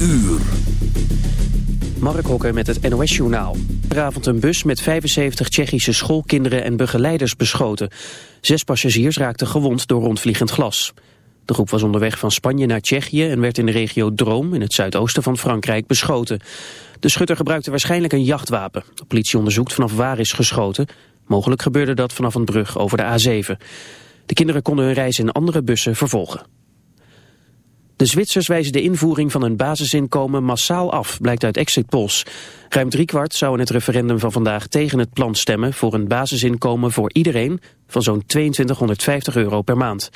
uur. Mark Hokker met het NOS-journaal. Vanavond een bus met 75 Tsjechische schoolkinderen en begeleiders beschoten. Zes passagiers raakten gewond door rondvliegend glas. De groep was onderweg van Spanje naar Tsjechië en werd in de regio Droom in het zuidoosten van Frankrijk beschoten. De schutter gebruikte waarschijnlijk een jachtwapen. De politie onderzoekt vanaf waar is geschoten. Mogelijk gebeurde dat vanaf een brug over de A7. De kinderen konden hun reis in andere bussen vervolgen. De Zwitsers wijzen de invoering van een basisinkomen massaal af, blijkt uit exit polls. Ruim driekwart zou in het referendum van vandaag tegen het plan stemmen voor een basisinkomen voor iedereen van zo'n 2250 euro per maand.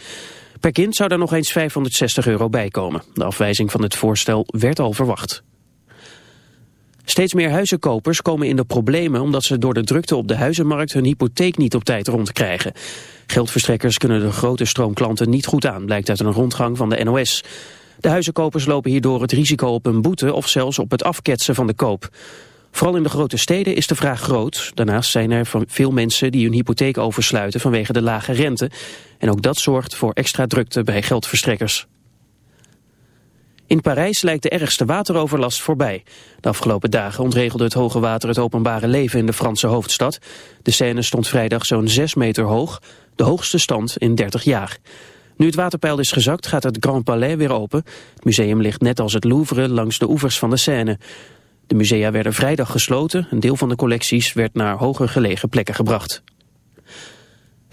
Per kind zou daar nog eens 560 euro bij komen. De afwijzing van het voorstel werd al verwacht. Steeds meer huizenkopers komen in de problemen omdat ze door de drukte op de huizenmarkt hun hypotheek niet op tijd rondkrijgen. Geldverstrekkers kunnen de grote stroom klanten niet goed aan, blijkt uit een rondgang van de NOS. De huizenkopers lopen hierdoor het risico op een boete of zelfs op het afketsen van de koop. Vooral in de grote steden is de vraag groot. Daarnaast zijn er veel mensen die hun hypotheek oversluiten vanwege de lage rente. En ook dat zorgt voor extra drukte bij geldverstrekkers. In Parijs lijkt de ergste wateroverlast voorbij. De afgelopen dagen ontregelde het hoge water het openbare leven in de Franse hoofdstad. De Seine stond vrijdag zo'n 6 meter hoog, de hoogste stand in 30 jaar. Nu het waterpeil is gezakt gaat het Grand Palais weer open. Het museum ligt net als het Louvre langs de oevers van de Seine. De musea werden vrijdag gesloten. Een deel van de collecties werd naar hoger gelegen plekken gebracht.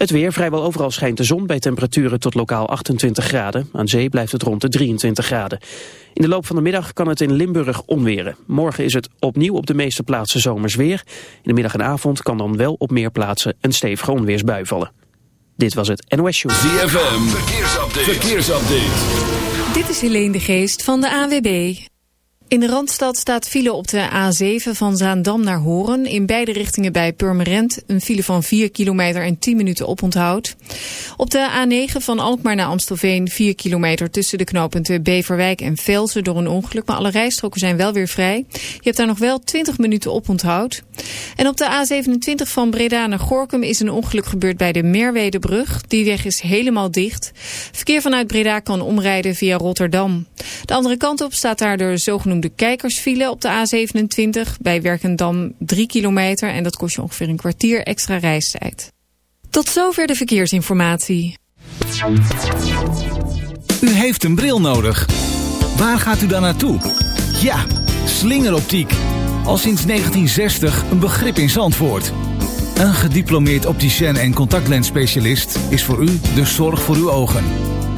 Het weer, vrijwel overal schijnt de zon bij temperaturen tot lokaal 28 graden. Aan zee blijft het rond de 23 graden. In de loop van de middag kan het in Limburg onweren. Morgen is het opnieuw op de meeste plaatsen zomers weer. In de middag en avond kan dan wel op meer plaatsen een stevige onweersbui vallen. Dit was het NOS Show. ZFM, verkeersupdate. verkeersupdate. Dit is Helene de Geest van de AWB. In de Randstad staat file op de A7 van Zaandam naar Horen. In beide richtingen bij Purmerend. Een file van 4 kilometer en 10 minuten oponthoud. Op de A9 van Alkmaar naar Amstelveen 4 kilometer tussen de knooppunten Beverwijk en Velsen door een ongeluk. Maar alle rijstroken zijn wel weer vrij. Je hebt daar nog wel 20 minuten oponthoud. En op de A27 van Breda naar Gorkum is een ongeluk gebeurd bij de Merwedebrug. Die weg is helemaal dicht. Verkeer vanuit Breda kan omrijden via Rotterdam. De andere kant op staat daar de zogenoemde de kijkersfile op de A27 bij Werkendam 3 kilometer en dat kost je ongeveer een kwartier extra reistijd. Tot zover de verkeersinformatie. U heeft een bril nodig. Waar gaat u dan naartoe? Ja, slingeroptiek. Al sinds 1960 een begrip in Zandvoort. Een gediplomeerd opticien en contactlensspecialist is voor u de zorg voor uw ogen.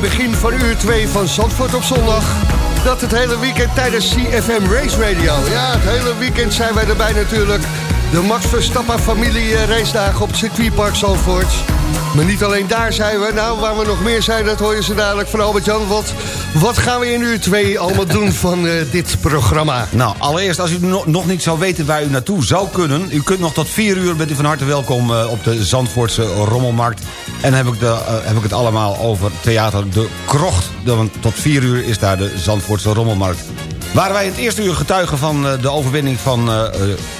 Begin van uur 2 van Zandvoort op zondag. Dat het hele weekend tijdens CFM Race Radio. Ja, het hele weekend zijn wij erbij natuurlijk. De Max Verstappen familie eh, race dagen op het circuitpark Zandvoort. Maar niet alleen daar zijn we. Nou, waar we nog meer zijn, dat hoor je ze dadelijk van Albert-Jan. Wat, wat gaan we in uur 2 allemaal doen van uh, dit programma? Nou, allereerst, als u nog niet zou weten waar u naartoe zou kunnen... u kunt nog tot 4 uur, bent u van harte welkom uh, op de Zandvoortse Rommelmarkt. En dan heb ik, de, heb ik het allemaal over Theater De Krocht. Want tot 4 uur is daar de Zandvoortse Rommelmarkt. Waren wij het eerste uur getuigen van de overwinning van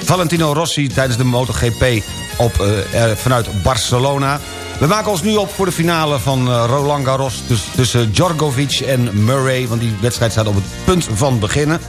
Valentino Rossi... tijdens de MotoGP op, vanuit Barcelona... We maken ons nu op voor de finale van Roland Garros... tussen Djokovic en Murray, want die wedstrijd staat op het punt van beginnen.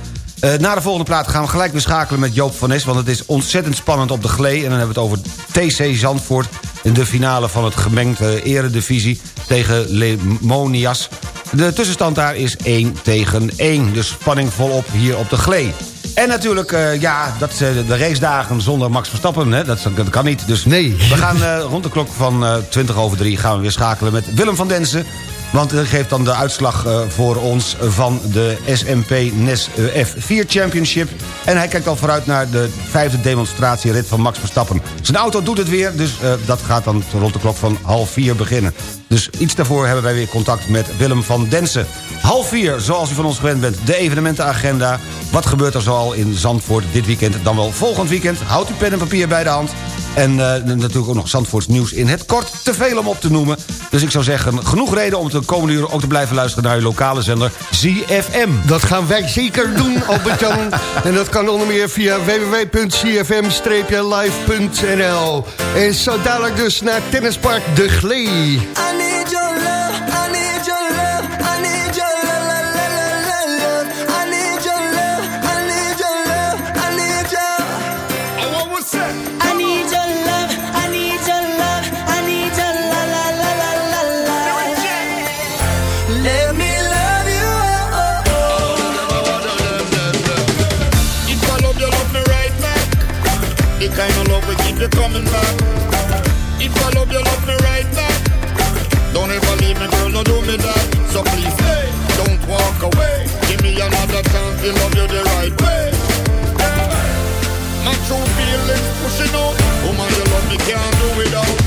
Uh, na de volgende plaat gaan we gelijk weer schakelen met Joop van Nes... want het is ontzettend spannend op de glee. En dan hebben we het over TC Zandvoort... in de finale van het gemengde eredivisie tegen Lemonias. De tussenstand daar is 1 tegen 1. Dus spanning volop hier op de glee. En natuurlijk, uh, ja, dat, uh, de racedagen zonder Max Verstappen, hè, dat, dat kan niet. Dus nee. we gaan uh, rond de klok van 20 over 3 gaan we weer schakelen met Willem van Densen. Want hij geeft dan de uitslag voor ons van de SMP NES F4 Championship. En hij kijkt al vooruit naar de vijfde demonstratierit van Max Verstappen. Zijn auto doet het weer, dus dat gaat dan rond de klok van half vier beginnen. Dus iets daarvoor hebben wij weer contact met Willem van Densen. Half vier, zoals u van ons gewend bent, de evenementenagenda. Wat gebeurt er zoal in Zandvoort dit weekend, dan wel volgend weekend? Houd uw pen en papier bij de hand. En uh, natuurlijk ook nog Zandvoorts nieuws in het kort. Te veel om op te noemen. Dus ik zou zeggen, genoeg reden om de komende uren ook te blijven luisteren... naar uw lokale zender ZFM. Dat gaan wij zeker doen, Albert-Jan. en dat kan onder meer via www.cfm-live.nl. En zo dadelijk dus naar Tennispark De Glee. To love you the right way. My true feelings pushing out. Woman, you love me, can't do without.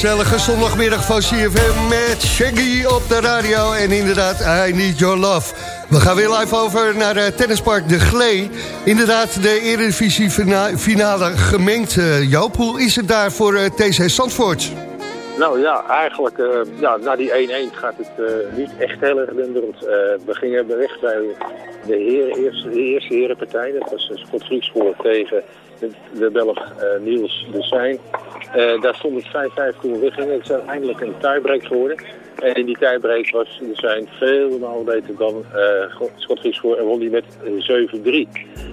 Gezellige zondagmiddag van CFM met Shaggy op de radio. En inderdaad, I Need Your Love. We gaan weer live over naar uh, Tennispark De Glee. Inderdaad, de Eredivisie fina- finale gemengd. Uh, Joop, hoe is het daar voor uh, TC Zandvoort? Nou ja, eigenlijk ja, na die 1-1 gaat het niet echt heel erg denderend. Uh, we gingen weg bij de, heren, eerste, de eerste herenpartij. Dat was Scott Griekspoor tegen de, Belg Niels de Zijn. daar stond het 5-5 toen we weggingen. Het is uiteindelijk een tiebreak geworden. En in die tiebreak was de Zijn veel beter dan Scott Griekspoor en won die met 7-3.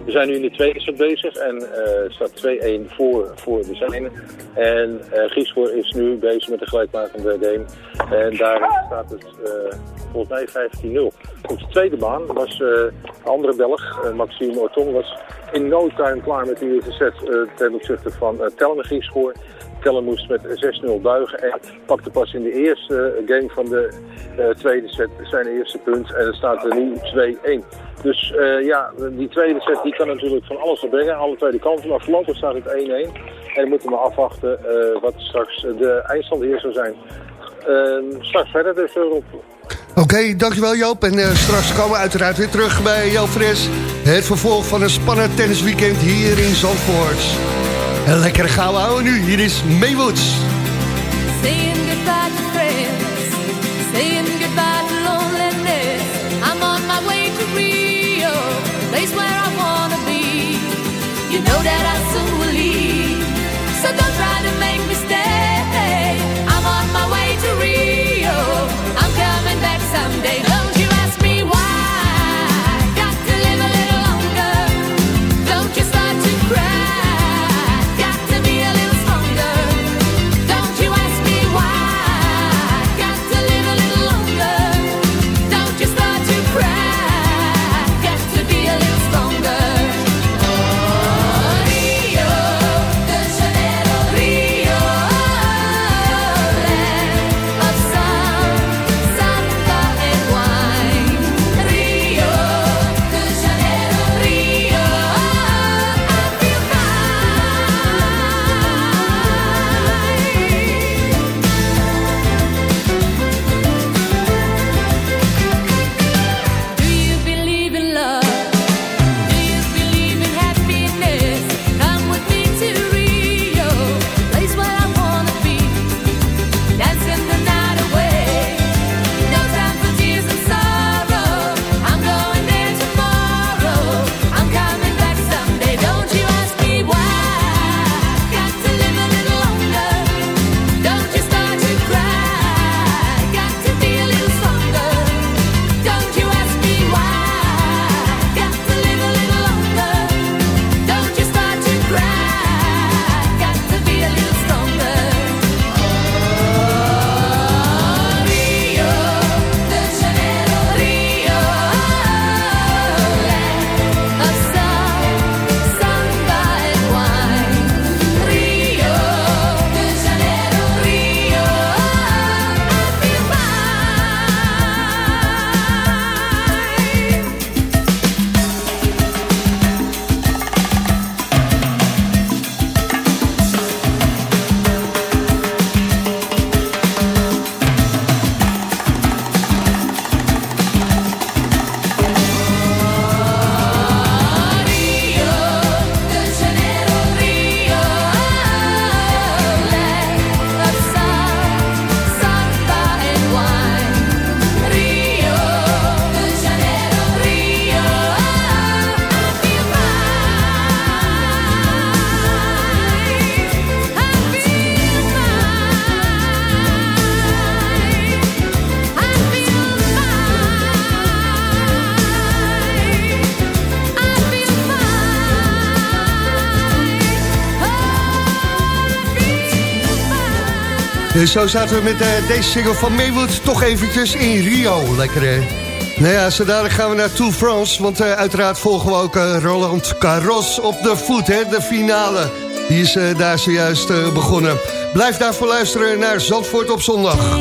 We zijn nu in de tweede set bezig en staat 2-1 voor, voor de Zijnen. En Griekspoor is nu bezig met de gelijkmakende game. En daar staat het uh, volgens mij 15-0. Op de tweede baan was uh, de andere Belg, uh, Maxime Orton, in no time klaar met die eerste ten opzichte van uh, Griekspoor. Tellen moest met 6-0 buigen en pakte pas in de eerste game van de tweede set zijn eerste punt. En er staat er nu 2-1. Dus uh, ja, die tweede set die kan natuurlijk van alles opbrengen. Alle tweede kanten. Maar voorlopig staat het 1-1. En we moeten maar afwachten uh, wat straks de eindstand hier zou zijn. Uh, straks verder dus Rob. Oké, dankjewel Joop. En straks komen we uiteraard weer terug bij Joop Fris. Het vervolg van een spannend tennisweekend hier in Zandvoort. Lekker gauw houden nu. Hier is Maywoods. Saying goodbye to friends. Saying goodbye to loneliness. I'm on my way to Rio. Place where I wanna be. You know that I soon will leave. So don't try to make me En zo zaten we met uh, deze single van Maywood toch eventjes in Rio. Lekker hè? Nou ja, zo gaan we naar Tour France. Want uh, uiteraard volgen we ook Roland Garros op de voet, hè, de finale. Die is daar zojuist begonnen. Blijf daarvoor luisteren naar Zandvoort op zondag.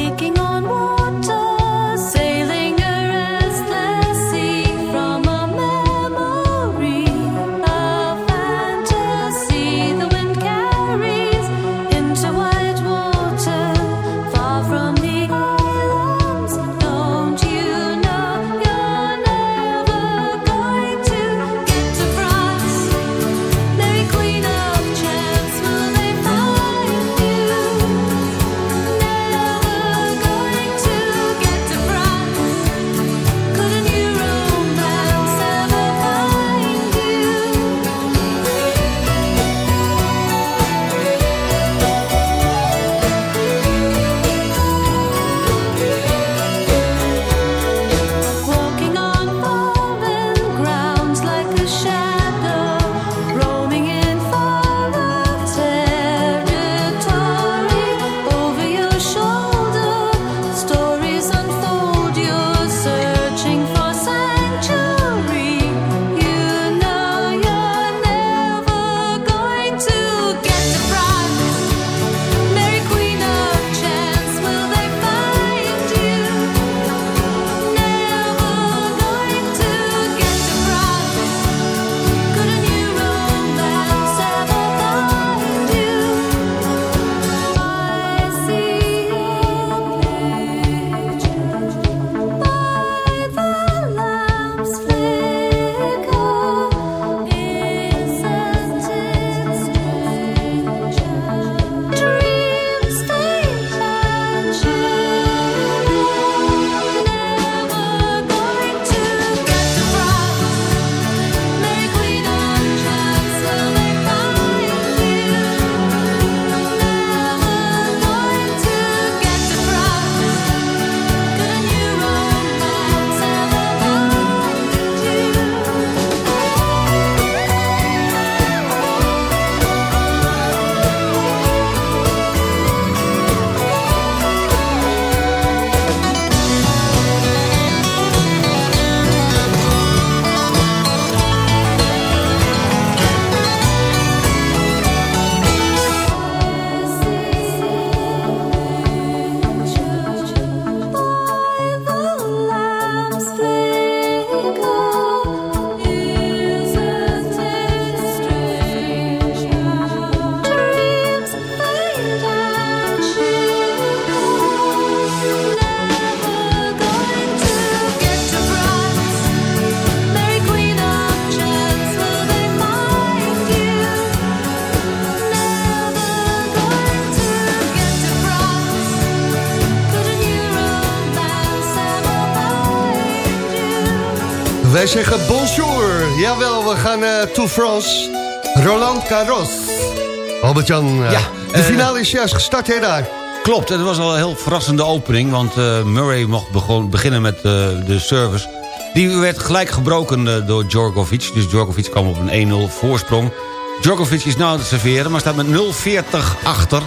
Zeggen bonjour. Jawel, we gaan uh, to France. Roland Garros. Albert-Jan, uh, ja, de uh, finale is juist gestart hè daar. Klopt, het was al een heel verrassende opening... want Murray mocht beginnen met de service. Die werd gelijk gebroken door Djokovic. Dus Djokovic kwam op een 1-0 voorsprong. Djokovic is nou aan het serveren, maar staat met 0-40 achter.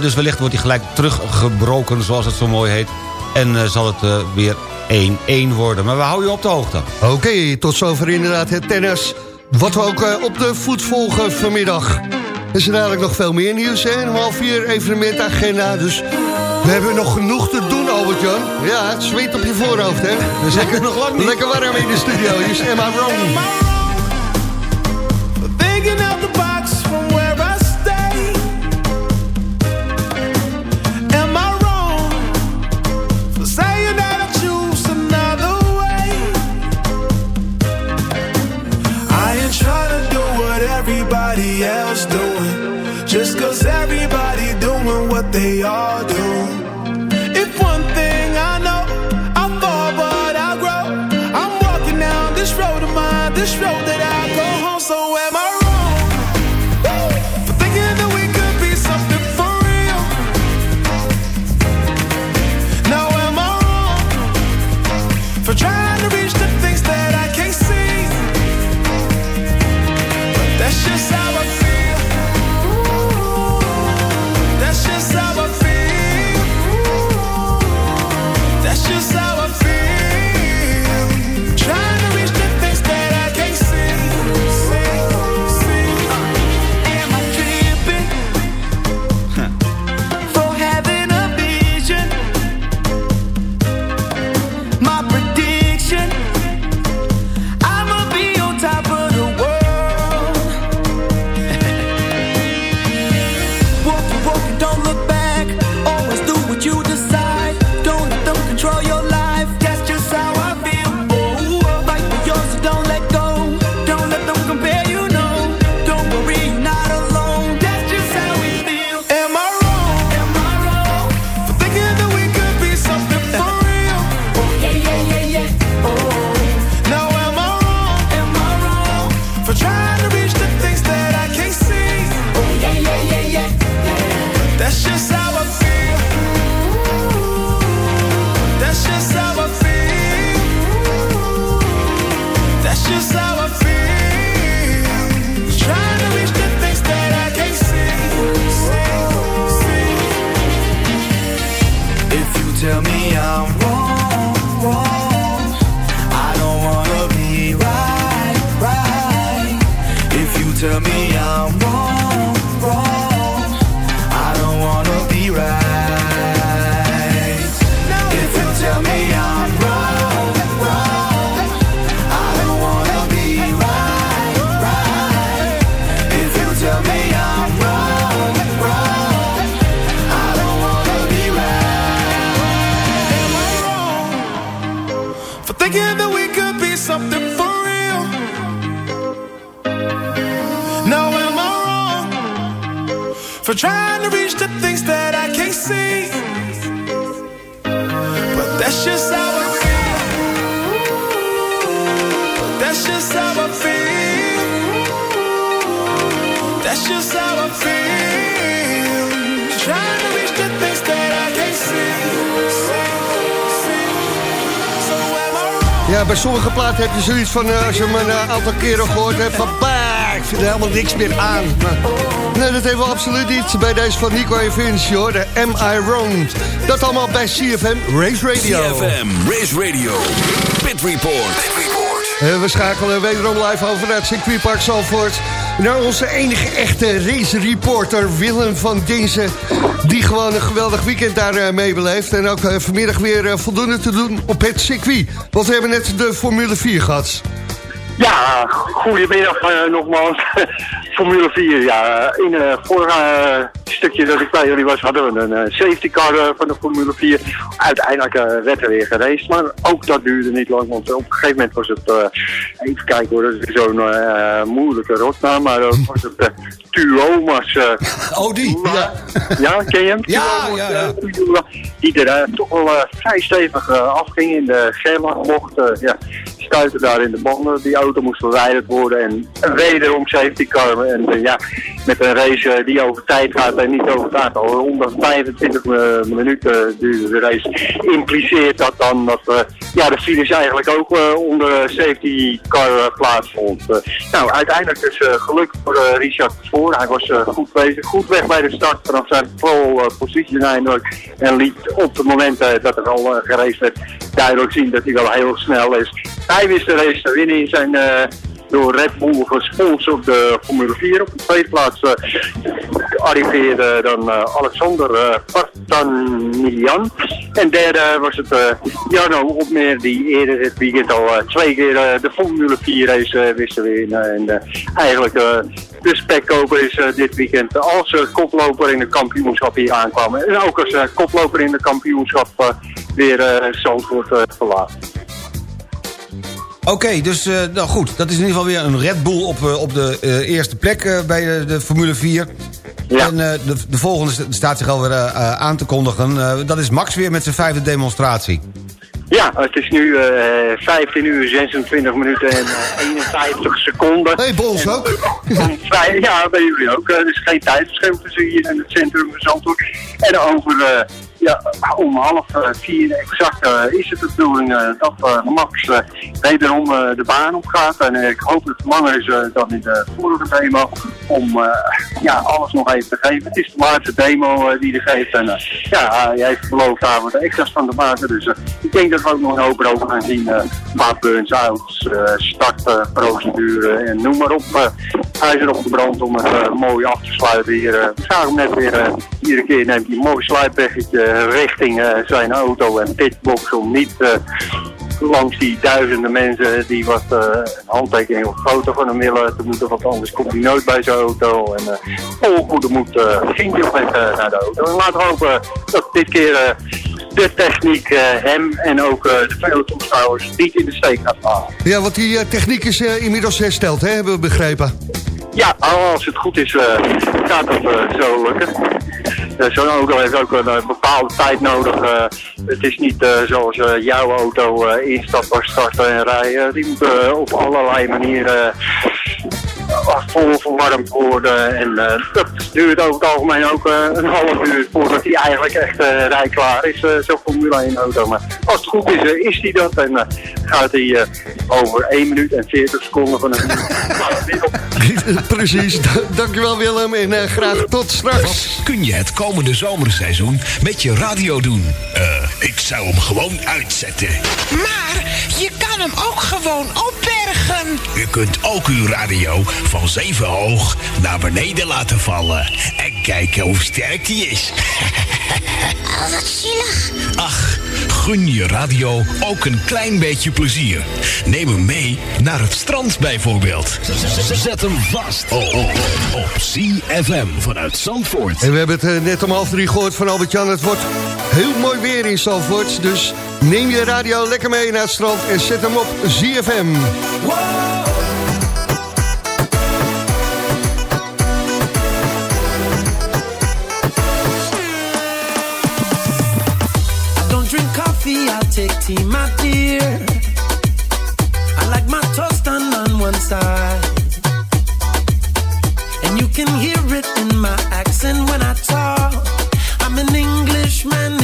dus wellicht wordt hij gelijk teruggebroken, zoals het zo mooi heet. En zal het weer 1-1 worden. Maar we houden je op de hoogte. Oké, tot zover inderdaad het tennis. Wat we ook uh, op de voet volgen vanmiddag. Er is dadelijk nog veel meer nieuws, hè? Om half vier evenementagenda, dus... We hebben nog genoeg te doen, Albert-Jan. Ja, het zweet op je voorhoofd, hè? Dus lekker nog lang niet. Lekker warm in de studio. Hier is Emma Wrong. y'all. Ja, bij sommige platen heb je zoiets van, eh, als je hem een eh, aantal keren gehoord hebt, van bah, ik vind er helemaal niks meer aan. Maar, nee, dat hebben we absoluut niet bij deze van Nico en hoor. De Am I Wrong? Dat allemaal bij CFM Race Radio. CFM, Race Radio, Pit Report. Eh, we schakelen wederom live over naar het circuitpark Zalvoort. Naar onze enige echte race reporter Willem van Dinsen. Die gewoon een geweldig weekend daar eh, mee beleeft. En ook eh, vanmiddag weer eh, voldoende te doen op het circuit. Want we hebben net de Formule 4 gehad. Ja, goedemiddag nogmaals. Formule 4, ja. In het vorige eh, stukje dat ik bij jullie was, hadden we een eh, safety car eh, van de Formule 4. Uiteindelijk eh, werd er weer geraced, maar ook dat duurde niet lang, want op een gegeven moment was het, eh, even kijken hoor, dat is zo'n eh, moeilijke rotnaam, maar dan was het Tuomas. eh, Oh, die? Ja. ja, ken je hem? Ja, ja, eh, Die er eh, toch wel eh, vrij stevig eh, afging in de eh ja, stuitte daar in de banden. Die auto moest verwijderd worden en wederom safety car. En eh, ja, met een race eh, die over tijd gaat en niet over het aantal. 125 eh, minuten duurde de race. Impliceert dat dan dat ja, de finish eigenlijk ook onder safety car plaatsvond. Nou, uiteindelijk is eh geluk voor Richard voor. Hij was goed bezig, goed weg bij de start vanaf zijn eh, position eindelijk. En liet op het moment dat er al uh, werd duidelijk zien dat hij wel heel snel is. Hij wist de race te winnen in zijn... eh, door Red Bull gesponsord de Formule 4 op de tweede plaats eh, arriveerde dan eh, Alexander eh Partanilian. En derde was het eh, Jarno Opmeer die eerder dit weekend al eh, twee keer eh, de Formule 4 race eh, wist te winnen. En eh, eigenlijk eh, de spekkoper is eh, dit weekend als eh, koploper in de kampioenschap hier aankwam. En ook als eh, koploper in de kampioenschap eh, weer eh Zandvoort eh, verlaten. Oké, dus eh, nou goed, dat is in ieder geval weer een Red Bull op, op de eerste plek bij de, de Formule 4. En eh, de, de volgende st- staat zich alweer aan te kondigen. Dat is Max weer met zijn vijfde demonstratie. Ja, het is nu eh 15 uur 26 minuten en eh, 51 seconden. Hey, Bols ook. Om vrij- ja, bij jullie ook. Er is geen tijdverschil tussen hier en het centrum van Zandvoort. En over ja, om half eh, vier exact eh, is het de bedoeling eh, dat Max wederom de baan op gaat. En ik hoop dat het langer is dan in de vorige demo. Om ja, alles nog even te geven. Het is de laatste demo die hij geeft. En ja, hij heeft beloofd daar wat extra's van te maken. Dus ik denk dat we ook nog een hoop erover gaan zien. qua burns-outs, startprocedure en noem maar op. hij is erop gebrand om het mooi af te sluiten hier. we zagen hem net weer, iedere keer neemt hij een mooi sluipweggetje richting eh, zijn auto en pitbox om niet eh, langs die duizenden mensen die wat eh, een handtekening of foto van hem willen te moeten, want anders komt hij nooit bij zijn auto. En eh vol goede moed eh, ging hij op eh, naar de auto. En laten we hopen dat dit keer eh, de techniek eh, hem en ook eh, de vele toeschouwers niet in de steek gaat laten. Ja, want die eh, techniek is eh, inmiddels hersteld, hè, hebben we begrepen. Ja, als het goed is, eh, gaat dat eh, zo lukken. Eh, Zo'n auto heeft ook een eh, bepaalde tijd nodig. eh. het is niet zoals jouw auto instappen, starten en rijden. Die moet op allerlei manieren vol verwarmd worden. En eh, dat duurt over het algemeen ook eh, een half uur voordat hij eigenlijk echt eh rijklaar is. eh, Zo'n Formule 1 auto. Maar als het goed is, is hij dat. En gaat hij eh, over 1 minuut en 40 seconden van een Precies, dankjewel Willem en eh, graag tot straks. Kun je het komende zomerseizoen met je radio doen? Eh, Ik zou hem gewoon uitzetten. Maar je kan hem ook gewoon U kunt ook uw radio van zeven hoog naar beneden laten vallen. En kijken hoe sterk die is. Oh, wat zielig. Ach, gun je radio ook een klein beetje plezier. Neem hem mee naar het strand bijvoorbeeld. Zet hem vast oh, oh, op CFM vanuit Zandvoort. En we hebben het eh, net om half drie gehoord van Albert-Jan. Het wordt heel mooi weer in Zandvoort. Dus neem je radio lekker mee naar het strand en zet hem op ZFM. Tea, my dear. I like my toast done on one side. And you can hear it in my accent when I talk. I'm an Englishman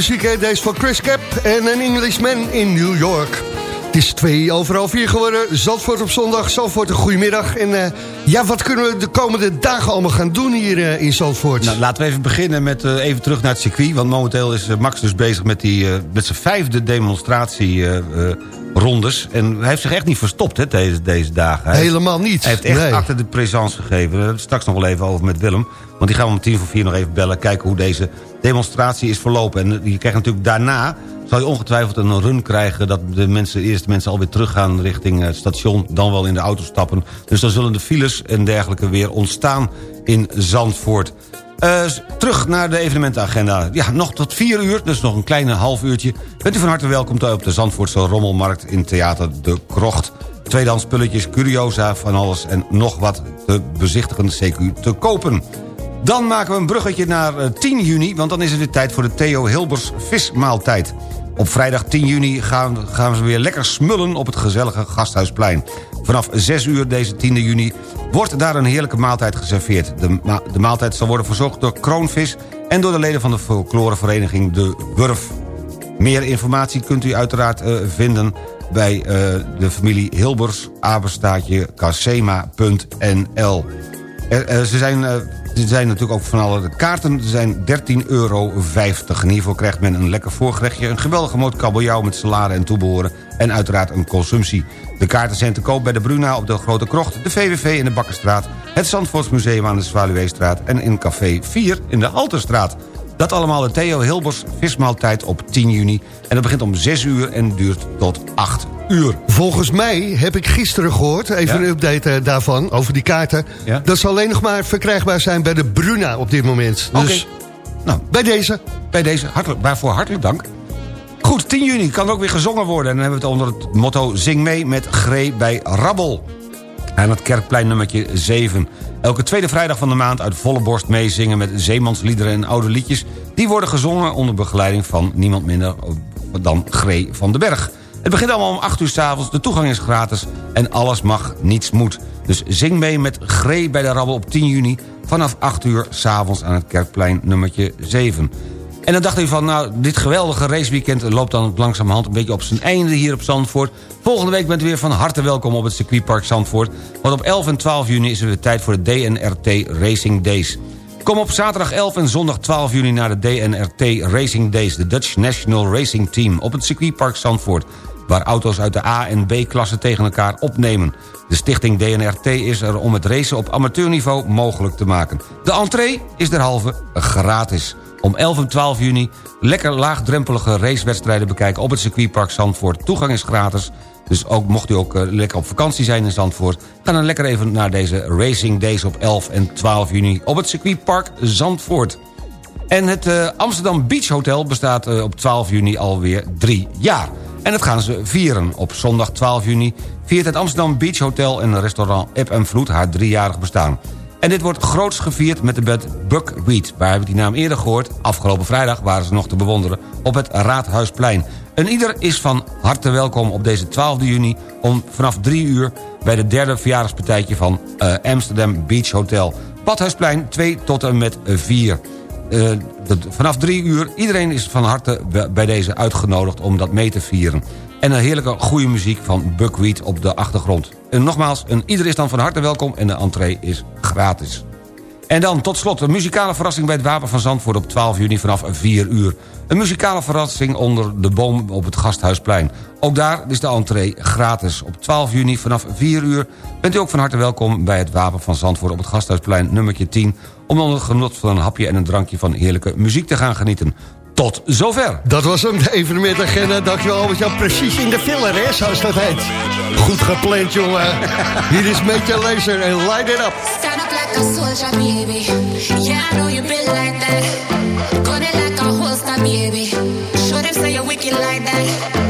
muziek, hè? Deze van Chris Cap en een Englishman in New York. Het is twee overal vier geworden. Zandvoort op zondag, Zandvoort een goedemiddag. En eh, ja, wat kunnen we de komende dagen allemaal gaan doen hier eh, in Zandvoort? Nou, laten we even beginnen met eh, even terug naar het circuit. Want momenteel is Max dus bezig met, die, met zijn vijfde demonstratierondes. en hij heeft zich echt niet verstopt hè, deze, deze dagen. Hij Helemaal niet. Hij heeft echt Nee. achter de présence gegeven. We hebben straks nog wel even over met Willem. Want die gaan we om tien voor vier nog even bellen. Kijken hoe deze demonstratie is verlopen. En eh, je krijgt natuurlijk daarna... zal je ongetwijfeld een run krijgen... dat de mensen, eerst de mensen alweer teruggaan richting het station... dan wel in de auto stappen. Dus dan zullen de files en dergelijke weer ontstaan in Zandvoort. Eh, terug naar de evenementenagenda. Ja, nog tot vier uur, dus nog een kleine half uurtje. Bent u van harte welkom op de Zandvoortse Rommelmarkt in Theater De Krocht. Tweedehands spulletjes, curiosa, van alles en nog wat te bezichtigen, CQ te kopen. Dan maken we een bruggetje naar eh, 10 juni... want dan is het weer tijd voor de Theo Hilbers vismaaltijd. Op vrijdag 10 juni gaan, gaan we weer lekker smullen op het gezellige Gasthuisplein. Vanaf 6 uur deze 10 juni wordt daar een heerlijke maaltijd geserveerd. De, ma- de maaltijd zal worden verzorgd door Kroonvis... en door de leden van de folklorevereniging De Wurf. Meer informatie kunt u uiteraard eh, vinden bij eh, de familie Hilbers, apenstaatje casema.nl. Eh, ze zijn... zijn natuurlijk ook van alle kaarten. Zijn 13,50 euro. Hiervoor krijgt men een lekker voorgerechtje... een geweldige moot kabeljauw met salade en toebehoren... en uiteraard een consumptie. De kaarten zijn te koop bij de Bruna op de Grote Krocht... de VVV in de Bakkerstraat... het Zandvoortsmuseum aan de Zwaluweestraat... en in Café 4 in de Halterstraat. Dat allemaal de Theo Hilbers vismaaltijd op 10 juni. En dat begint om 6 uur en duurt tot 8 uur. Volgens mij heb ik gisteren gehoord, even Ja? een update eh, daarvan, over die kaarten... Ja? dat ze alleen nog maar verkrijgbaar zijn bij de Bruna op dit moment. Dus Nou, bij deze. bij deze hartelijk, waarvoor hartelijk dank. Goed, 10 juni kan ook weer gezongen worden. En dan hebben we het onder het motto Zing mee met Gree bij Rabbel. Aan het Kerkplein nummertje 7. Elke tweede vrijdag van de maand uit volle borst meezingen... met zeemansliederen en oude liedjes. Die worden gezongen onder begeleiding van niemand minder dan Gree van den Berg. Het begint allemaal om 8 uur s'avonds, de toegang is gratis... en alles mag, niets moet. Dus zing mee met Gree bij de Rabbel op 10 juni... vanaf 8 uur s'avonds aan het Kerkplein nummertje 7. En dan dacht u van, nou, dit geweldige raceweekend... loopt dan langzamerhand een beetje op zijn einde hier op Zandvoort. Volgende week bent u weer van harte welkom op het circuitpark Zandvoort. Want op 11 en 12 juni is er weer tijd voor de DNRT Racing Days. Kom op zaterdag 11 en zondag 12 juni naar de DNRT Racing Days... de Dutch National Racing Team op het circuitpark Zandvoort... waar auto's uit de A- en B-klasse tegen elkaar opnemen. De stichting DNRT is er om het racen op amateurniveau mogelijk te maken. De entree is derhalve gratis. Om 11 en 12 juni lekker laagdrempelige racewedstrijden bekijken... op het circuitpark Zandvoort. Toegang is gratis. Dus ook mocht u ook eh, lekker op vakantie zijn in Zandvoort... ga dan lekker even naar deze Racing Days op 11 en 12 juni... op het circuitpark Zandvoort. En het eh, Amsterdam Beach Hotel bestaat eh, op 12 juni alweer drie jaar. En dat gaan ze vieren. Op zondag 12 juni viert het Amsterdam Beach Hotel en restaurant en Vloed haar driejarig bestaan. En dit wordt groots gevierd met de bed Buckwheat. Waar heb ik die naam eerder gehoord? Afgelopen vrijdag waren ze nog te bewonderen op het Raadhuisplein. En ieder is van harte welkom op deze 12 juni... om vanaf 3 uur bij de derde verjaardagspartijtje van eh, Amsterdam Beach Hotel. Badhuisplein 2 tot en met 4. Eh, vanaf drie uur, iedereen is van harte bij deze uitgenodigd om dat mee te vieren. En een heerlijke goede muziek van Buckwheat op de achtergrond. En nogmaals, een, is dan van harte welkom en de entree is gratis. En dan tot slot een muzikale verrassing bij het Wapen van Zandvoort op 12 juni vanaf 4 uur. Een muzikale verrassing onder de boom op het Gasthuisplein. Ook daar is de entree gratis. Op 12 juni vanaf 4 uur bent u ook van harte welkom bij het Wapen van Zandvoort op het Gasthuisplein nummertje 10... om onder het genot van een hapje en een drankje van heerlijke muziek te gaan genieten. Tot zover. Dat was hem, de evenementagenda. Dankjewel Albert-Jan. Precies in de filler, hè, zoals dat heet. Goed gepland, jongen. Hier is Meetje Laser en Light It Up. Stand up like a soldier, baby. Yeah, I know you been like that. Gun it like a holster, baby. Show them say you're wicked like that.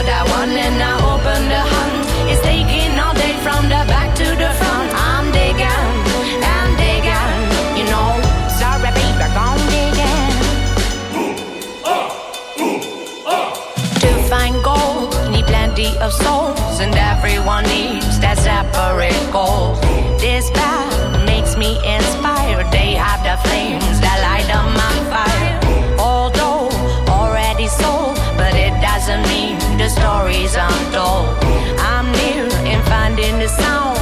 I for that one and I open the hunt. It's taking all day from the back to the front. I'm digging, I'm digging, you know. Sorry, baby, gone digging. To find gold, need plenty of souls, and everyone needs that separate goal. This path makes me inspired. They have the flames doesn't mean the stories untold. I'm near in finding the sound.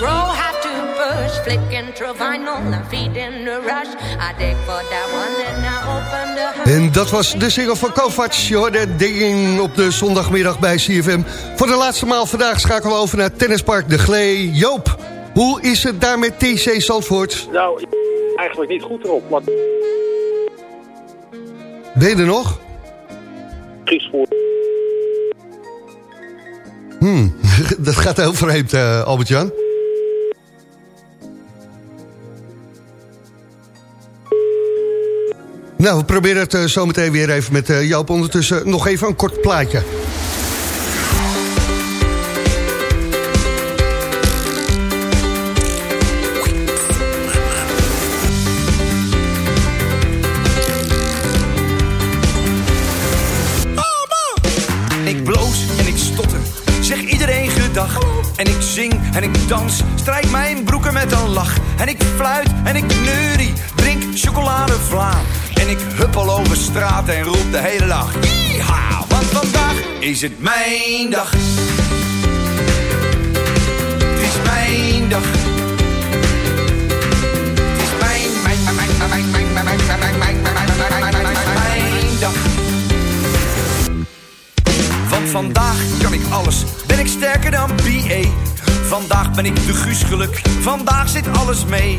Grow, have to push. Flicking through vinyl feeding the rush. I dig for that one and I open the. En dat was de single van Kovac. Je hoorde Digging op de zondagmiddag bij CFM. Voor de laatste maal vandaag schakelen we over naar Tennispark De Glee. Joop, hoe is het daar met TC Zandvoort? Nou, eigenlijk niet goed erop. Want Ben je er nog? Dries voor Hmm, dat gaat heel vreemd, eh, Albert-Jan. Nou, we proberen het eh, zometeen weer even met eh, Joop. Ondertussen nog even een kort plaatje. Ik bloos en ik stotter, zeg iedereen gedag. En ik zing en ik dans, strijk mijn broeken met een lach. En ik fluit en ik straat en roep de hele dag. Yeeha, want vandaag is het mijn dag. Het is mijn dag. Het is mijn, mijn, mijn, mijn, mijn, mijn, mijn, mijn, mijn, mijn, mijn, mijn, dag. Want vandaag kan ik alles, ben ik sterker dan BA. Vandaag ben ik de Guus geluk, vandaag zit alles mee.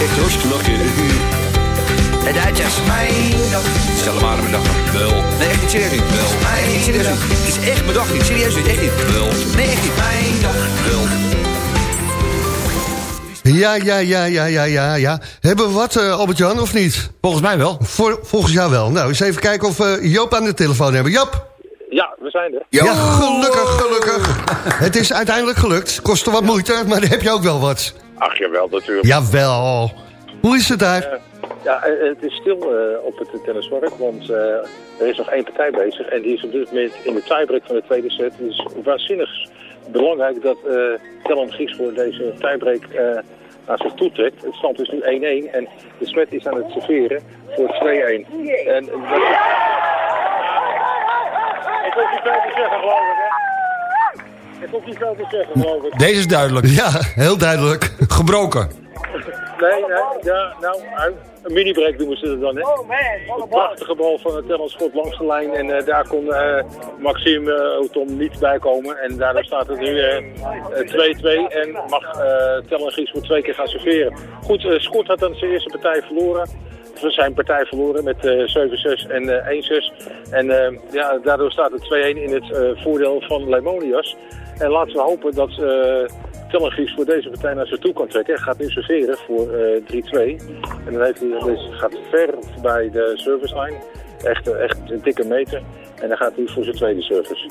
Echt Oostlachen. De Duitsers. Mijn dag. Stel hem maar aan mijn dag. Wel. Nee, echt niet serieus niet. Wel. Nee, echt serieus niet. Het is echt mijn dag niet. Serieus niet. Echt niet. Wel. Nee, echt niet. Mijn dag. Wel. Ja, ja, ja, ja, ja, ja, ja. Hebben we wat, eh, Albert-Jan, of niet? Volgens mij wel. Voor, volgens jou wel. Nou, eens even kijken of we Joop aan de telefoon hebben. Joop! Ja, we zijn er. Ja, gelukkig, gelukkig. Het is uiteindelijk gelukt. Kostte wat moeite, maar dan heb je ook wel wat. Ach, jawel, natuurlijk. Jawel. Hoe is het daar? Eh, ja, eh, het is stil eh, op het tennispark, want eh, er is nog één partij bezig. En die is op dit moment in de tiebreak van de tweede set. Het is waanzinnig belangrijk dat uh, Tellem Griekspoor deze tiebreak eh, naar zich toe trekt. Het stand is nu 1-1 en de Smet is aan het serveren voor 2-1. En dat. Ik hoef niet veel te zeggen, geloof ik, hè? Ik hoef niet veel te zeggen, geloof ik. Deze is duidelijk. Ja, heel duidelijk. Gebroken. Nee, nee, ja, nou, een mini-break noemen ze het dan, hè? Een prachtige bal van het Tellens schot langs de lijn en eh, daar kon eh, Maxime uh, Otom niet bij komen. En daardoor staat het nu eh, eh, 2-2 en mag uh, Tellen Gies voor twee keer gaan serveren. Goed, uh, Scott had dan zijn eerste partij verloren. Of zijn partij verloren met uh, 7-6 en uh, 1-6. En uh, ja, daardoor staat het 2-1 in het voordeel van Lemonias. En laten we hopen dat Tellegries voor deze partij naar zich toe kan trekken. Hij gaat nu serveren voor uh, 3-2. En dan heeft hij, dus gaat ver bij de service line. Echt, echt een dikke meter. En dan gaat hij voor zijn tweede service.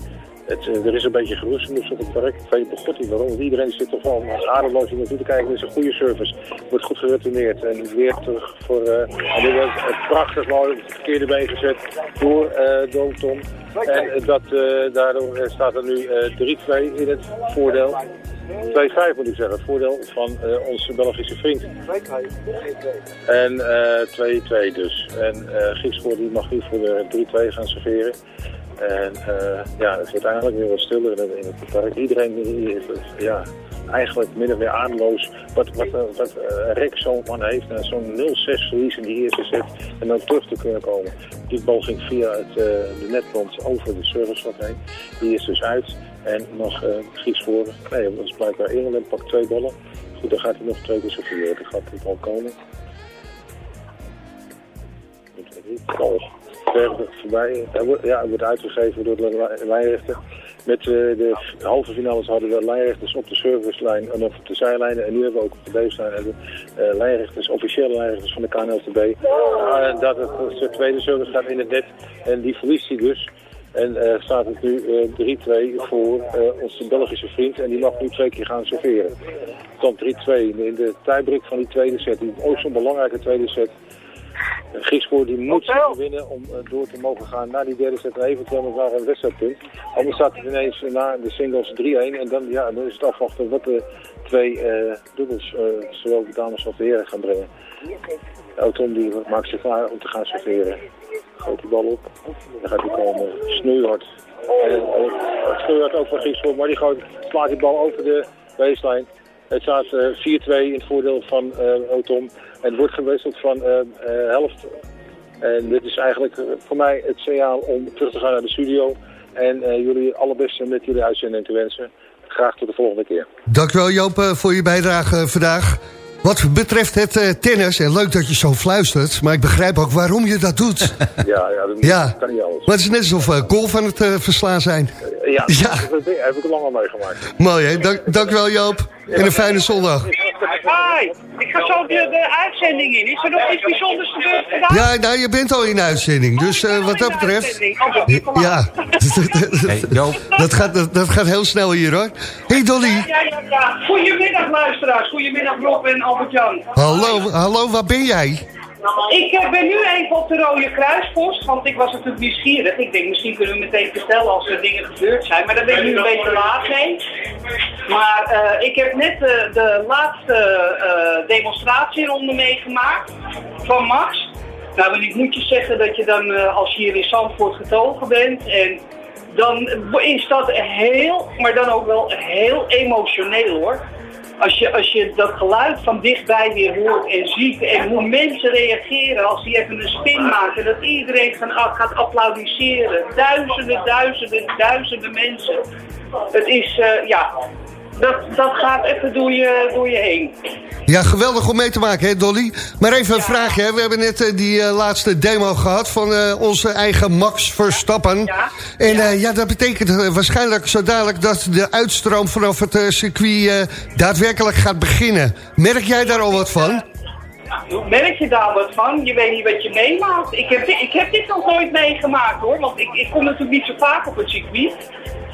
Het, uh, er is een beetje gerust op het park. Ik weet begot niet waarom. Iedereen zit er van ademloos naartoe te kijken. Het is een goede service. Wordt goed geretourneerd. En weer terug voor... Uh, en dit was prachtig mooi op het verkeerde been gezet door uh, Don Tom. En dat, uh, daardoor staat er nu uh, 3-2 in het voordeel. 2-5 moet ik zeggen, het voordeel van uh, onze Belgische vriend. En 2-2 dus. En uh, Griekspoor mag nu voor de 3-2 gaan serveren. En uh, ja, het wordt eigenlijk weer wat stiller in het, in het park. Iedereen is ja, eigenlijk min of meer aanloos wat, wat, wat uh, Rick zo'n man heeft. Zo'n 0-6 verlies in die eerste set en dan terug te kunnen komen. Die bal ging via het, de netband over de service heen. Die is dus uit. En nog uh, voor. Nee, dat is blijkbaar Engeland pakt twee ballen. Goed, dan gaat hij nog twee keer serveren. Dan gaat het al komen. Oh, verder voorbij. Hij wordt, ja, wordt uitgegeven door de lijnrechter. Met uh, de halve finales hadden we lijnrechters op de servicelijn en op de zijlijnen. En nu hebben we ook op de baseline de uh, lijnrechters, officiële lijnrechters van de KNLTB. Uh, dat het de tweede service gaat in het net. En die verliest hij dus. En staat het nu uh, 3-2 voor onze Belgische vriend. En die mag nu twee keer gaan serveren. Stand 3-2 in de tiebreak van die tweede set. Die ook zo'n belangrijke tweede set. Griekspoor die moet winnen om uh, door te mogen gaan naar die derde set en eventueel nog naar een wedstrijdpunt. Anders staat het ineens na de singles 3-1 en dan, ja, dan is het afwachten wat de twee uh, dubbels, uh, zowel de dames als de heren gaan brengen. Auton die maakt zich klaar om te gaan serveren. Gooit die bal op. Dan gaat hij komen. Snoeihard. Snoeihard ook van Griekspoor, maar die gooit, slaat die bal over de baseline. Het staat 4-2 in het voordeel van Auton. Het wordt gewisseld van uh, helft. En dit is eigenlijk voor mij het signaal om terug te gaan naar de studio. En jullie allerbeste met jullie uitzending te wensen. Graag tot de volgende keer. Dankjewel Joop voor je bijdrage vandaag. Wat betreft het uh, tennis, en leuk dat je zo fluistert... maar ik begrijp ook waarom je dat doet. ja, ja, dat ja. kan niet alles. Maar het is net alsof uh, golf aan het uh, verslaan zijn. Ja, ja, dat heb ik lang al meegemaakt. Mooi, hè? Dank, dankjewel Joop. En een fijne zondag. Hi, ik ga zo de, de uitzending in. Is er nog iets bijzonders gebeurd vandaag? Ja, nou, je bent al in uitzending. Dus uh, wat dat betreft... Oh, ja, hey, dat, gaat, dat, dat, gaat heel snel hier, hoor. Hey Dolly. Ja, ja, ja. Goedemiddag, luisteraars. Goedemiddag, Rob en Albert-Jan. Hallo, hallo, waar ben jij? Ik eh, ben nu even op de Rode Kruispost, want ik was natuurlijk nieuwsgierig. Ik denk, misschien kunnen we meteen vertellen als er dingen gebeurd zijn. Maar daar ben ik nu een beetje laat mee. Maar eh, ik heb net de, de laatste eh, demonstratieronde meegemaakt van Max. Nou, en ik moet je zeggen dat je dan, eh, als je hier in Zandvoort getogen bent... en dan is dat heel, maar dan ook wel heel emotioneel hoor. Als je, als je dat geluid van dichtbij weer hoort en ziet en hoe mensen reageren als die even een spin maken, dat iedereen gaan, gaat applaudisseren. Duizenden, duizenden, duizenden mensen. Het is, eh, ja, dat, dat gaat even door je, door je heen. Ja, geweldig om mee te maken, hè Dolly? Maar even een vraagje, hè? we hebben net eh, die eh, laatste demo gehad van eh, onze eigen Max Verstappen. En ja. ja, dat betekent waarschijnlijk zo dadelijk dat de uitstroom vanaf het circuit daadwerkelijk gaat beginnen. Merk jij daar al wat van? Merk je daar wat van? Je weet niet wat je meemaakt. Ik heb, dit- ik heb dit nog nooit meegemaakt hoor, want ik, ik kom natuurlijk niet zo vaak op het circuit.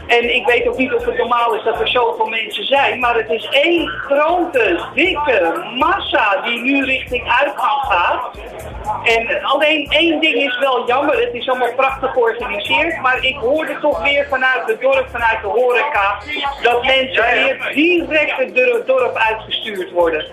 En ik weet ook niet of het normaal is dat er zoveel mensen zijn, maar het is één grote, dikke massa die nu richting uitgang gaat. En alleen één ding is wel jammer, het is allemaal prachtig georganiseerd, maar ik hoorde toch weer vanuit het dorp, vanuit de horeca, dat mensen weer direct het dor- dorp uitgestuurd worden.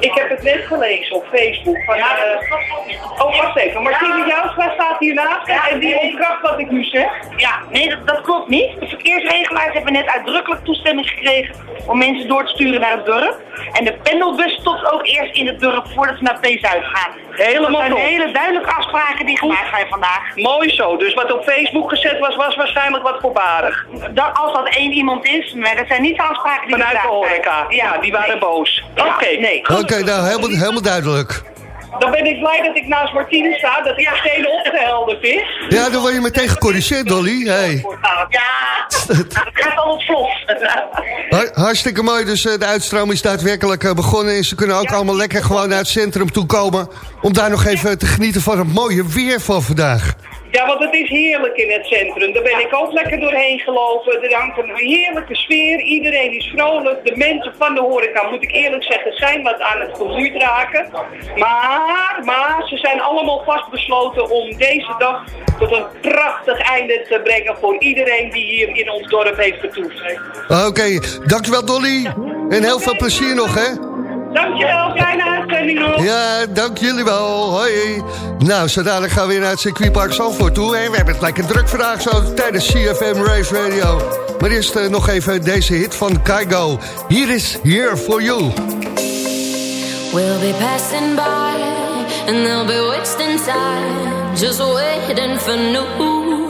Ik heb het net gelezen op Facebook. Van, eh, oh, wacht even. Martine Joustra staat hiernaast en die ontkracht wat ik nu zeg. Ja, nee, dat, dat klopt niet. De verkeersregelaars hebben net uitdrukkelijk toestemming gekregen om mensen door te sturen naar het dorp. En de pendelbus stopt ook eerst in het dorp voordat ze naar P-Zuid gaan. Helemaal Dat zijn top. hele duidelijke afspraken die gemaakt zijn vandaag. Mooi zo. Dus wat op Facebook gezet was, was waarschijnlijk wat voorbarig. Dat, als dat één iemand is, maar dat zijn niet de afspraken die Vanuit de horeca. Ja, die waren boos. Oké. nee. Oké, nou, helemaal, helemaal duidelijk. Dan ben ik blij dat ik naast Martine sta, dat ik meteen opgehelderd is. Ja, dan word je meteen gecorrigeerd, Dolly. Hey. Ja, het gaat al wat vlot. Har- Hartstikke mooi, dus eh, de uitstroom is daadwerkelijk eh, begonnen. En ze kunnen ook allemaal lekker gewoon naar het centrum toe komen... om daar nog even te genieten van het mooie weer van vandaag. Ja, want het is heerlijk in het centrum. Daar ben ik ook lekker doorheen gelopen. Er hangt een heerlijke sfeer. Iedereen is vrolijk. De mensen van de horeca, moet ik eerlijk zeggen, zijn wat aan het vermoeid raken. Maar, maar ze zijn allemaal vastbesloten om deze dag tot een prachtig einde te brengen voor iedereen die hier in ons dorp heeft vertoefd. Oké, dankjewel Dolly. En heel veel plezier nog, hè? Dankjewel, fijne uitzending nog. Ja, dank jullie wel. Hoi. Nou, zo dadelijk gaan we weer naar het circuitpark Zandvoort toe. En we hebben het lekker druk vandaag zo tijdens CFM Race Radio. Maar eerst eh, nog even deze hit van Kaigo. Hier is Here For You. We'll be passing by and they'll be wasting time just waiting for new.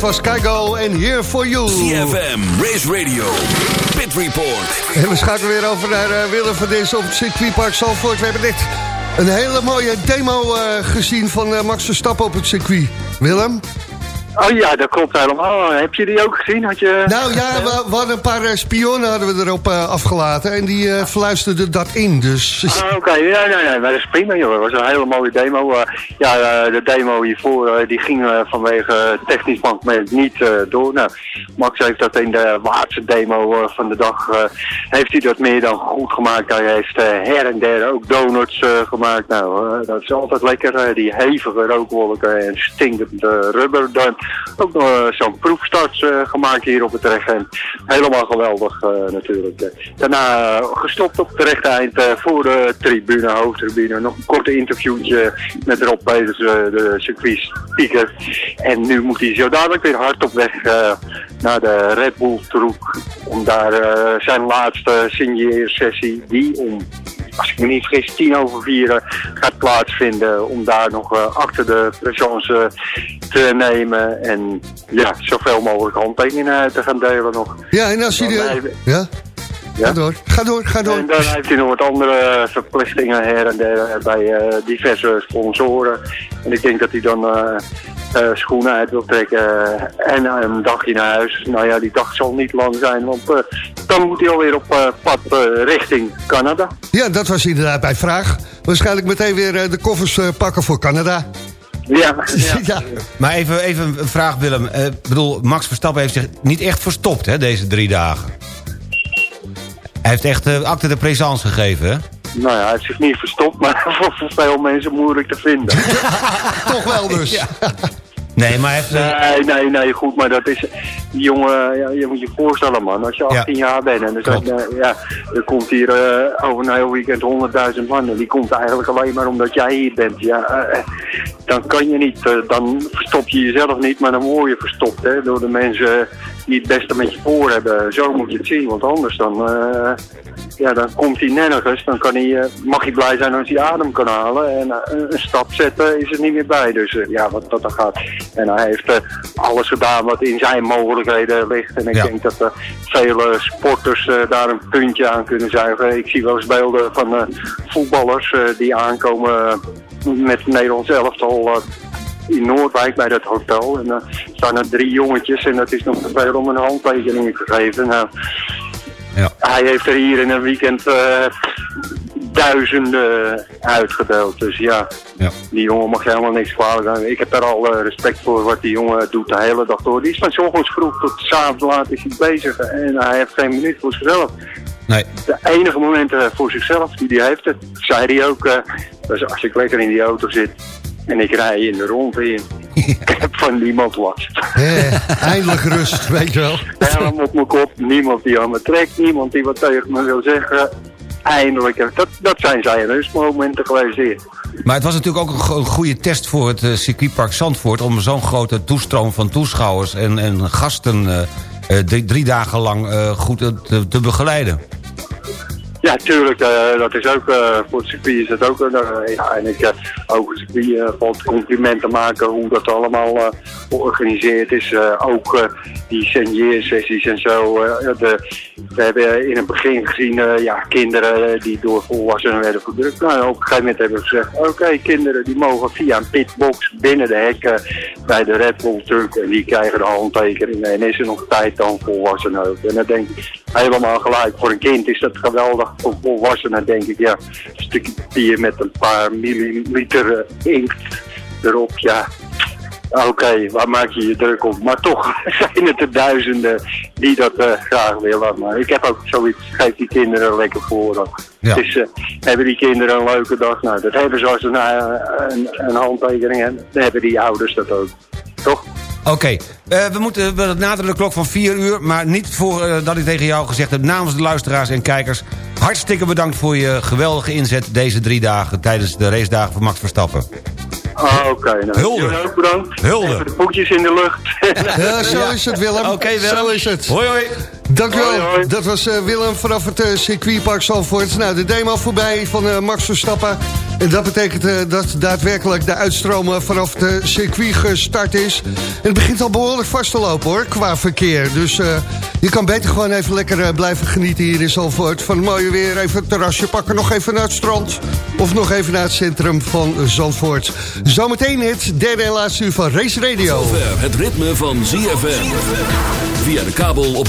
Dat was Kaigo en Here For You. CFM, Race Radio, Pit Report. En we schakelen weer over naar eh, Willem van Dis op het circuitpark Zandvoort. We hebben net Een hele mooie demo eh, gezien van eh, Max Verstappen op het circuit. Willem? Oh ja, dat klopt helemaal. Heb je die ook gezien? Had je... Nou ja, we, we hadden een paar eh, spionnen hadden we erop eh, afgelaten. En die eh, fluisterden dat in, dus... Ah, Oké, ja, nee, nee, maar dat is prima joh. Dat was een hele mooie demo. Ja, de demo hiervoor die ging vanwege technisch mankement niet door. Nou, Max heeft dat in de laatste demo van de dag, heeft hij dat meer dan goed gemaakt. Hij heeft her en der ook donuts gemaakt. Nou, dat is altijd lekker. die hevige rookwolken en stinkend eh, rubber. Dan ook nog eh, zo'n proefstart eh, gemaakt hier op het terrein. Helemaal geweldig eh, natuurlijk. Daarna gestopt op het rechte eind voor de tribune, hoofdtribune. Nog een korte interviewtje met Rob Peters, de circuitspeaker. En nu moet hij zo dadelijk weer hard op weg naar de Red Bull troep. Om daar zijn laatste signeersessie, die om als ik me niet vergis, tien over vier eh, gaat plaatsvinden om daar nog eh, achter de présence te nemen en ja, zoveel mogelijk handtekeningen te gaan delen nog. Ja, en als je... Die- hebben- Ja? Ga door, ga door, ga door. En dan heeft hij nog wat andere verplichtingen her en der bij eh, diverse sponsoren. En ik denk dat hij dan eh, eh, schoenen uit wil trekken eh, en een dagje naar huis. Nou ja, die dag zal niet lang zijn, want eh, dan moet hij alweer op eh, pad eh, richting Canada. Ja, dat was inderdaad bij vraag. Waarschijnlijk meteen weer eh, de koffers eh, pakken voor Canada. Ja, ja. Maar even, even een vraag, Willem. Eh, Ik bedoel, Max Verstappen heeft zich niet echt verstopt, hè, deze drie dagen. Hij heeft echt eh acte de présence gegeven, hè? Nou ja, hij heeft zich niet verstopt, maar voor, voor veel mensen moeilijk te vinden. Toch wel dus. Nee, maar heeft... eh, Nee, nee, nee, goed, maar dat is... Die jongen, ja, je moet je voorstellen man, als je 18 jaar bent en er, eh, ja, er komt hier eh, over een heel weekend 100.000 man en die komt eigenlijk alleen maar omdat jij hier bent. Ja, eh, dan kan je niet, dan verstop je jezelf niet, maar dan word je verstopt hè, door de mensen die het beste met je voor hebben. Zo moet je het zien, want anders dan, eh, ja, dan komt hij nergens. Dan kan hij, eh, mag hij blij zijn als hij adem kan halen en eh, een stap zetten is er niet meer bij. Dus eh, ja, wat dat dan gaat. En hij heeft alles gedaan wat in zijn mogelijkheden ligt. En ik Ja. denk dat vele sporters daar een puntje aan kunnen zuigen. Ik zie wel eens beelden van voetballers die aankomen met Nederlands elftal in Noordwijk bij dat hotel. En dan staan er drie jongetjes en dat is nog te veel om een handtekening te geven. Nou, Ja. Hij heeft er hier in een weekend eh, duizenden uitgedeeld. Dus ja, Ja. die jongen mag helemaal niks kwalijk aan. Ik heb daar al eh, respect voor wat die jongen doet de hele dag door. Die is van 's ochtends vroeg tot 's avonds laat is hij bezig. En hij heeft geen minuut voor zichzelf. Nee. De enige momenten voor zichzelf die hij heeft, dat zei hij ook. dus als ik lekker in die auto zit en ik rij in de ronde in. Ik heb van niemand last. Eindelijk rust, weet je wel. Helm op mijn kop, niemand die aan me trekt, niemand die wat tegen me wil zeggen. Eindelijk, eh, dat, dat zijn zijn rustmomenten geweest hier. Maar het was natuurlijk ook een, go- een goede test voor het eh, circuitpark Zandvoort... om zo'n grote toestroom van toeschouwers en, en gasten... eh, drie, drie dagen lang goed te, te begeleiden. Ja, tuurlijk, eh, dat is ook, eh, voor het circuit is dat ook, eh, ja, en ik, ook het circuit valt complimenten maken hoe dat allemaal georganiseerd is. Eh, ook eh, die sessies en zo. eh, de, we hebben in het begin gezien, ja, kinderen die door volwassenen werden verdrukt. Nou, op een gegeven moment hebben we gezegd, oké, kinderen die mogen via een pitbox binnen de hekken bij de Red Bull truck en die krijgen de handtekeningen. En is er nog tijd dan volwassenen. En dan denk ik, helemaal gelijk. Voor een kind is dat geweldig. Voor volwassenen denk ik, ja, een stukje papier met een paar milliliter inkt erop, ja. Oké, waar maak je je druk op? Maar toch zijn het er duizenden die dat eh, graag willen. Maar ik heb ook zoiets, geef die kinderen lekker voor. Ja. Is, eh, hebben die kinderen een leuke dag? Nou, dat hebben ze als ze nou, een, een handtekening hebben. Dan hebben die ouders dat ook. Toch? Oké, eh, we moeten we naderen de klok van 4 uur... maar niet voordat dat ik tegen jou gezegd heb... namens de luisteraars en kijkers... hartstikke bedankt voor je geweldige inzet deze drie dagen... tijdens de racedagen van Max Verstappen. Ah, Oké, nou. Hulde. jullie ook bedankt. Hulde. Even de voetjes in de lucht. Ja, zo is het, Willem. Oké, Willem. Zo is het. Hoi, hoi. Dankjewel. Hoi, hoi. Dat was eh, Willem vanaf het eh, circuitpark Zandvoort. Nou, de demo voorbij van eh, Max Verstappen. En dat betekent eh, dat daadwerkelijk de uitstromen vanaf de circuit gestart is. En het begint al behoorlijk vast te lopen hoor, qua verkeer. Dus eh, je kan beter gewoon even lekker blijven genieten hier in Zandvoort. Van het mooie weer, even het terrasje pakken, nog even naar het strand. of nog even naar het centrum van Zandvoort. Zometeen het derde en laatste uur van Race Radio. Zover het ritme van ZFM. Via de kabel op